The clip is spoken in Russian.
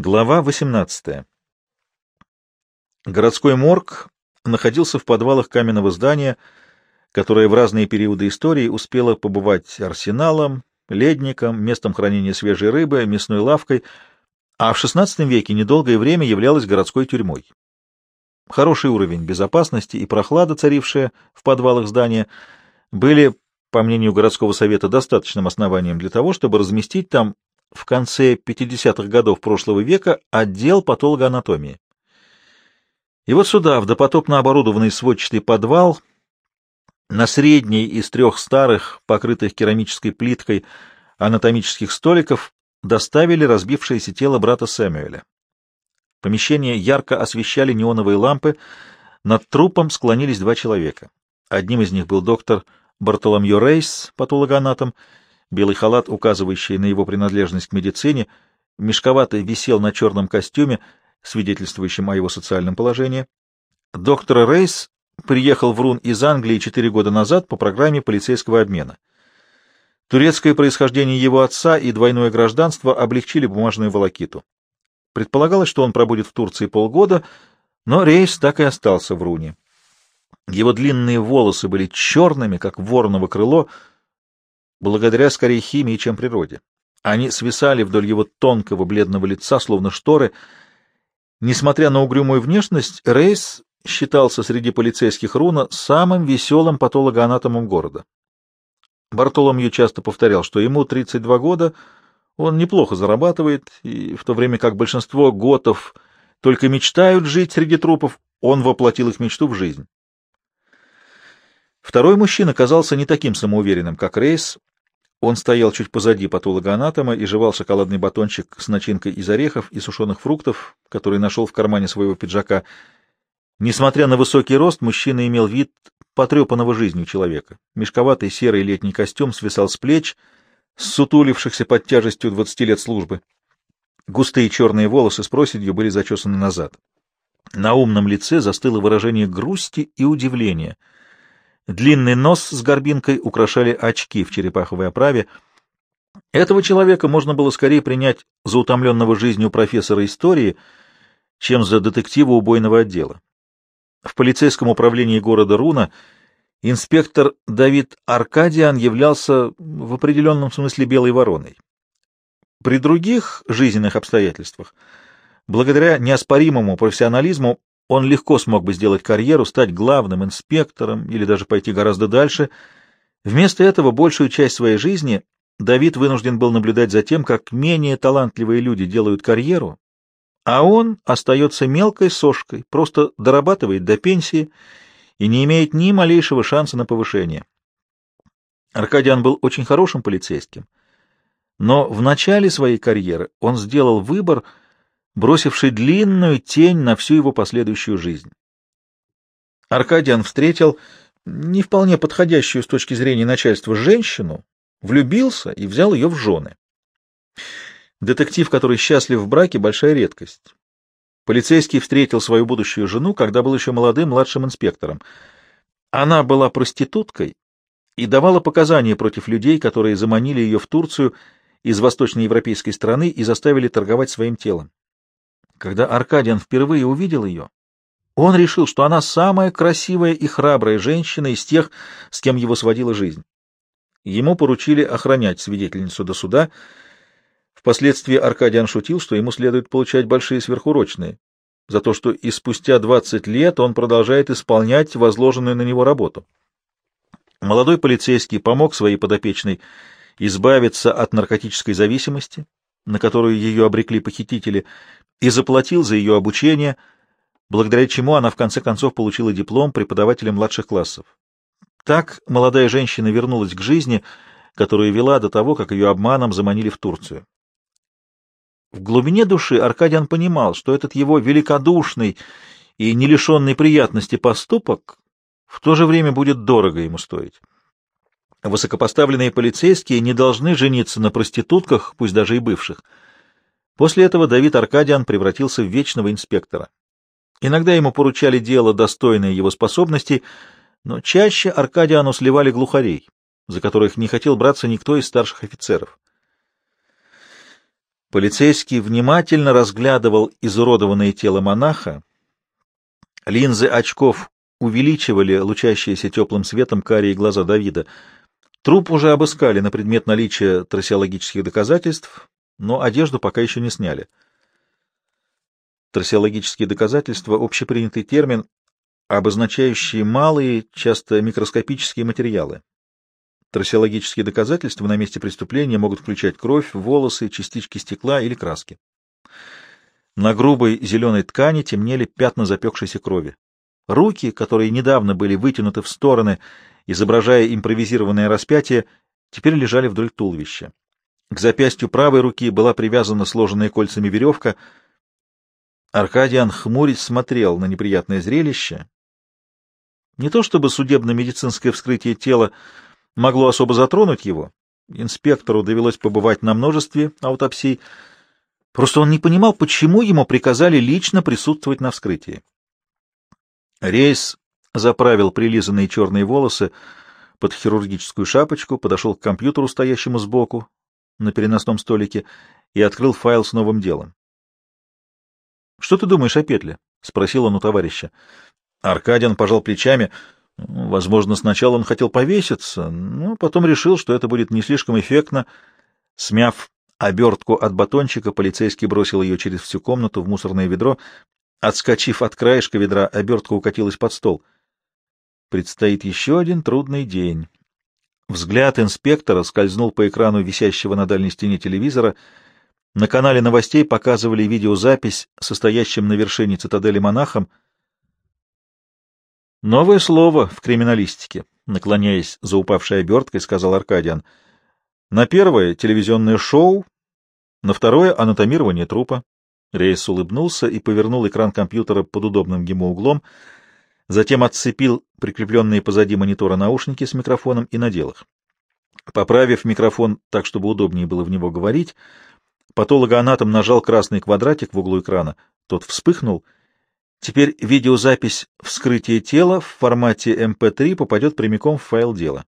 Глава 18. Городской морг находился в подвалах каменного здания, которое в разные периоды истории успело побывать арсеналом, ледником, местом хранения свежей рыбы, мясной лавкой, а в XVI веке недолгое время являлось городской тюрьмой. Хороший уровень безопасности и прохлада, царившая в подвалах здания, были, по мнению городского совета, достаточным основанием для того, чтобы разместить там в конце 50-х годов прошлого века отдел патологоанатомии. И вот сюда, в допотопно оборудованный сводчатый подвал, на средней из трех старых, покрытых керамической плиткой, анатомических столиков, доставили разбившееся тело брата Сэмюэля. Помещение ярко освещали неоновые лампы, над трупом склонились два человека. Одним из них был доктор Бартоломью Рейс, патологоанатом, Белый халат, указывающий на его принадлежность к медицине, мешковатый висел на черном костюме, свидетельствующем о его социальном положении. Доктор Рейс приехал в Рун из Англии четыре года назад по программе полицейского обмена. Турецкое происхождение его отца и двойное гражданство облегчили бумажную волокиту. Предполагалось, что он пробудет в Турции полгода, но Рейс так и остался в Руне. Его длинные волосы были черными, как вороново крыло, благодаря скорее химии, чем природе. Они свисали вдоль его тонкого бледного лица, словно шторы. Несмотря на угрюмую внешность, Рейс считался среди полицейских Руна самым веселым патологоанатомом города. Бартоломью часто повторял, что ему 32 года, он неплохо зарабатывает, и в то время как большинство готов только мечтают жить среди трупов, он воплотил их мечту в жизнь. Второй мужчина казался не таким самоуверенным, как Рейс, он стоял чуть позади патологоанатома и жевал шоколадный батончик с начинкой из орехов и сушеных фруктов, который нашел в кармане своего пиджака. Несмотря на высокий рост, мужчина имел вид потрепанного жизнью человека. Мешковатый серый летний костюм свисал с плеч, сутулившихся под тяжестью двадцати лет службы. Густые черные волосы с проседью были зачесаны назад. На умном лице застыло выражение грусти и удивления — Длинный нос с горбинкой украшали очки в черепаховой оправе. Этого человека можно было скорее принять за утомленного жизнью профессора истории, чем за детектива убойного отдела. В полицейском управлении города Руна инспектор Давид Аркадиан являлся в определенном смысле белой вороной. При других жизненных обстоятельствах, благодаря неоспоримому профессионализму, он легко смог бы сделать карьеру, стать главным инспектором или даже пойти гораздо дальше. Вместо этого большую часть своей жизни Давид вынужден был наблюдать за тем, как менее талантливые люди делают карьеру, а он остается мелкой сошкой, просто дорабатывает до пенсии и не имеет ни малейшего шанса на повышение. Аркадиан был очень хорошим полицейским, но в начале своей карьеры он сделал выбор — бросивший длинную тень на всю его последующую жизнь. Аркадиан встретил не вполне подходящую с точки зрения начальства женщину, влюбился и взял ее в жены. Детектив, который счастлив в браке, большая редкость. Полицейский встретил свою будущую жену, когда был еще молодым младшим инспектором. Она была проституткой и давала показания против людей, которые заманили ее в Турцию из восточноевропейской страны и заставили торговать своим телом. Когда Аркадиан впервые увидел ее, он решил, что она самая красивая и храбрая женщина из тех, с кем его сводила жизнь. Ему поручили охранять свидетельницу до суда. Впоследствии Аркадиан шутил, что ему следует получать большие сверхурочные, за то, что и спустя 20 лет он продолжает исполнять возложенную на него работу. Молодой полицейский помог своей подопечной избавиться от наркотической зависимости, на которую ее обрекли похитители, и заплатил за ее обучение, благодаря чему она в конце концов получила диплом преподавателя младших классов. Так молодая женщина вернулась к жизни, которую вела до того, как ее обманом заманили в Турцию. В глубине души Аркадиан понимал, что этот его великодушный и не лишенный приятности поступок в то же время будет дорого ему стоить. Высокопоставленные полицейские не должны жениться на проститутках, пусть даже и бывших. После этого Давид Аркадиан превратился в вечного инспектора. Иногда ему поручали дело, достойное его способностей, но чаще Аркадиану сливали глухарей, за которых не хотел браться никто из старших офицеров. Полицейский внимательно разглядывал изуродованное тело монаха. Линзы очков увеличивали лучащиеся теплым светом карие глаза Давида. Труп уже обыскали на предмет наличия трассеологических доказательств, но одежду пока еще не сняли. Трассеологические доказательства — общепринятый термин, обозначающий малые, часто микроскопические материалы. Трассеологические доказательства на месте преступления могут включать кровь, волосы, частички стекла или краски. На грубой зеленой ткани темнели пятна запекшейся крови. Руки, которые недавно были вытянуты в стороны, изображая импровизированное распятие, теперь лежали вдоль туловища. К запястью правой руки была привязана сложенная кольцами веревка. Аркадиан хмурясь смотрел на неприятное зрелище. Не то чтобы судебно-медицинское вскрытие тела могло особо затронуть его. Инспектору довелось побывать на множестве аутопсий. Просто он не понимал, почему ему приказали лично присутствовать на вскрытии. Рейс заправил прилизанные черные волосы под хирургическую шапочку, подошел к компьютеру, стоящему сбоку, на переносном столике, и открыл файл с новым делом. — Что ты думаешь о петле? — спросил он у товарища. Аркадиан пожал плечами — Возможно, сначала он хотел повеситься, но потом решил, что это будет не слишком эффектно. Смяв обертку от батончика, полицейский бросил ее через всю комнату в мусорное ведро. Отскочив от краешка ведра, обертка укатилась под стол. Предстоит еще один трудный день. Взгляд инспектора скользнул по экрану висящего на дальней стене телевизора. На канале новостей показывали видеозапись, состоящим на вершине цитадели монахом — Новое слово в криминалистике, наклоняясь за упавшей оберткой, сказал Аркадиан. На первое — телевизионное шоу, на второе — анатомирование трупа. Рейс улыбнулся и повернул экран компьютера под удобным ему углом, затем отцепил прикрепленные позади монитора наушники с микрофоном и надел их. Поправив микрофон так, чтобы удобнее было в него говорить, патологоанатом нажал красный квадратик в углу экрана. Тот вспыхнул — Теперь видеозапись вскрытия тела в формате MP3 эм попадет прямиком в файл дела.